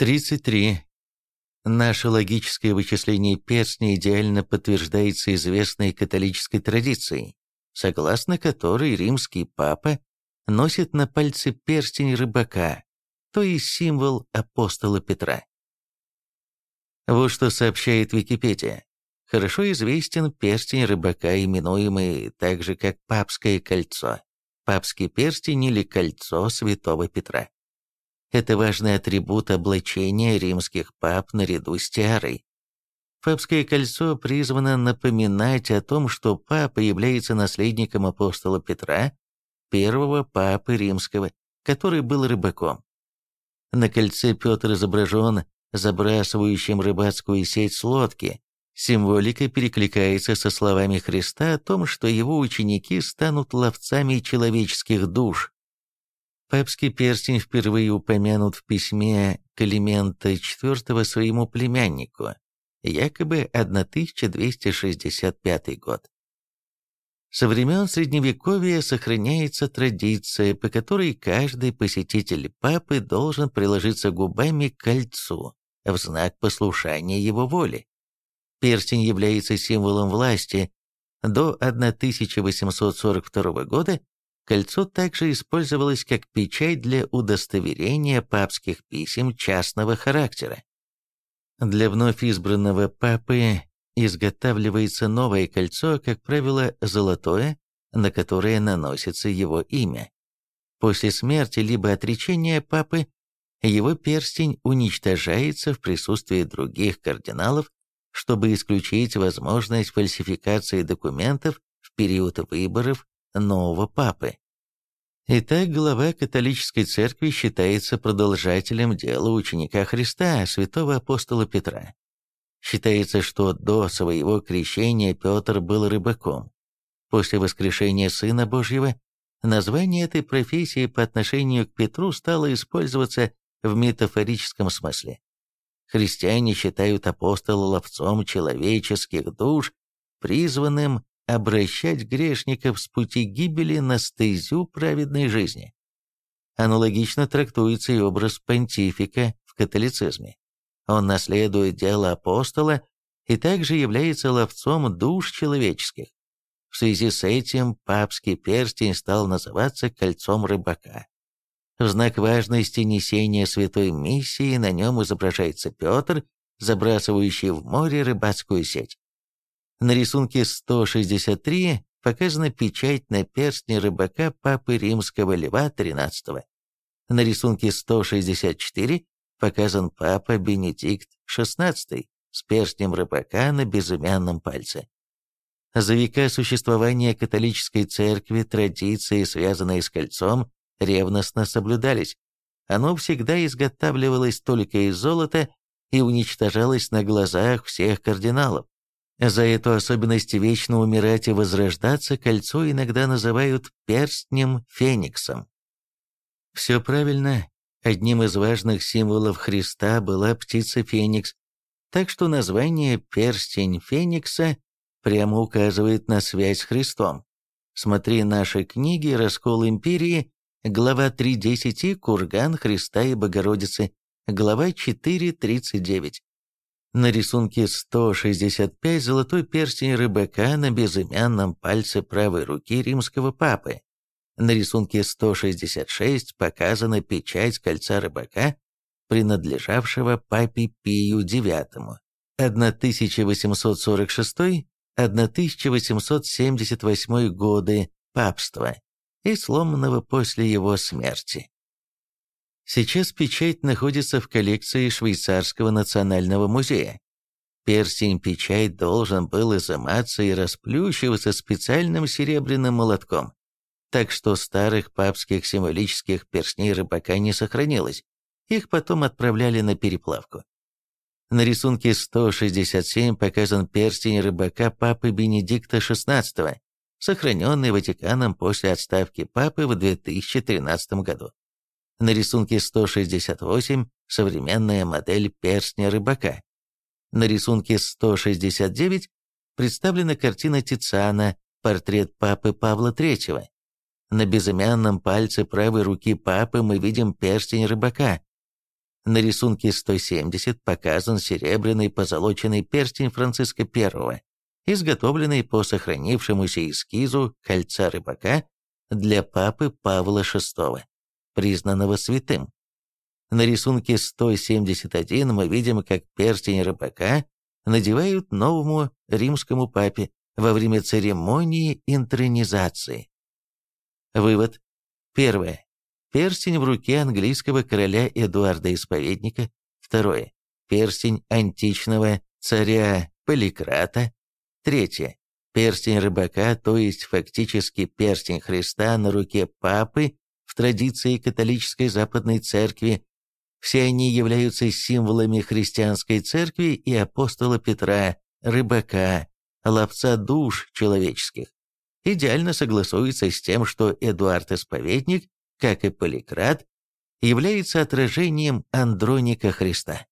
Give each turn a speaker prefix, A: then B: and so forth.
A: 33. Наше логическое вычисление перстня идеально подтверждается известной католической традицией, согласно которой римский папа носит на пальце перстень рыбака, то есть символ апостола Петра. Вот что сообщает Википедия. Хорошо известен перстень рыбака, именуемый также как папское кольцо, папский перстень или кольцо святого Петра. Это важный атрибут облачения римских пап наряду с тиарой. Папское кольцо призвано напоминать о том, что папа является наследником апостола Петра, первого папы римского, который был рыбаком. На кольце Петр изображен забрасывающим рыбацкую сеть с лодки. Символика перекликается со словами Христа о том, что его ученики станут ловцами человеческих душ. Папский перстень впервые упомянут в письме Климента IV своему племяннику, якобы 1265 год. Со времен Средневековья сохраняется традиция, по которой каждый посетитель папы должен приложиться губами к кольцу в знак послушания его воли. Перстень является символом власти. До 1842 года Кольцо также использовалось как печать для удостоверения папских писем частного характера. Для вновь избранного папы изготавливается новое кольцо, как правило, золотое, на которое наносится его имя. После смерти либо отречения папы его перстень уничтожается в присутствии других кардиналов, чтобы исключить возможность фальсификации документов в период выборов нового папы. Итак, глава католической церкви считается продолжателем дела ученика Христа, святого апостола Петра. Считается, что до своего крещения Петр был рыбаком. После воскрешения Сына Божьего название этой профессии по отношению к Петру стало использоваться в метафорическом смысле. Христиане считают апостола ловцом человеческих душ, призванным обращать грешников с пути гибели на стезю праведной жизни. Аналогично трактуется и образ понтифика в католицизме. Он наследует дело апостола и также является ловцом душ человеческих. В связи с этим папский перстень стал называться кольцом рыбака. В знак важности несения святой миссии на нем изображается Петр, забрасывающий в море рыбацкую сеть. На рисунке 163 показана печать на перстне рыбака Папы Римского Льва XIII. На рисунке 164 показан Папа Бенедикт XVI с перстнем рыбака на безымянном пальце. За века существования католической церкви традиции, связанные с кольцом, ревностно соблюдались. Оно всегда изготавливалось только из золота и уничтожалось на глазах всех кардиналов. За эту особенность вечно умирать и возрождаться кольцо иногда называют перстнем фениксом. Все правильно. Одним из важных символов Христа была птица Феникс, так что название «перстень Феникса» прямо указывает на связь с Христом. Смотри наши книги «Раскол империи», глава 3.10 «Курган Христа и Богородицы», глава 4.39. На рисунке 165 золотой перстень рыбака на безымянном пальце правой руки римского папы. На рисунке 166 показана печать кольца рыбака, принадлежавшего папе Пию IX. 1846-1878 годы папства и сломанного после его смерти. Сейчас печать находится в коллекции Швейцарского национального музея. Перстень-печать должен был изыматься и расплющиваться специальным серебряным молотком, так что старых папских символических перстней рыбака не сохранилось, их потом отправляли на переплавку. На рисунке 167 показан перстень рыбака папы Бенедикта XVI, сохраненный Ватиканом после отставки папы в 2013 году. На рисунке 168 современная модель перстня рыбака. На рисунке 169 представлена картина Тициана «Портрет папы Павла III». На безымянном пальце правой руки папы мы видим перстень рыбака. На рисунке 170 показан серебряный позолоченный перстень Франциска I, изготовленный по сохранившемуся эскизу кольца рыбака для папы Павла VI, признанного святым. На рисунке 171 мы видим, как перстень рыбака надевают новому римскому папе во время церемонии интронизации. Вывод. Первое. Перстень в руке английского короля Эдуарда Исповедника. Второе. Перстень античного царя Поликрата. Третье. Перстень рыбака, то есть фактически перстень Христа на руке папы в традиции католической западной церкви. Все они являются символами христианской церкви и апостола Петра, рыбака, ловца душ человеческих. Идеально согласуется с тем, что Эдуард Исповедник, как и Поликрат, является отражением Андроника Христа.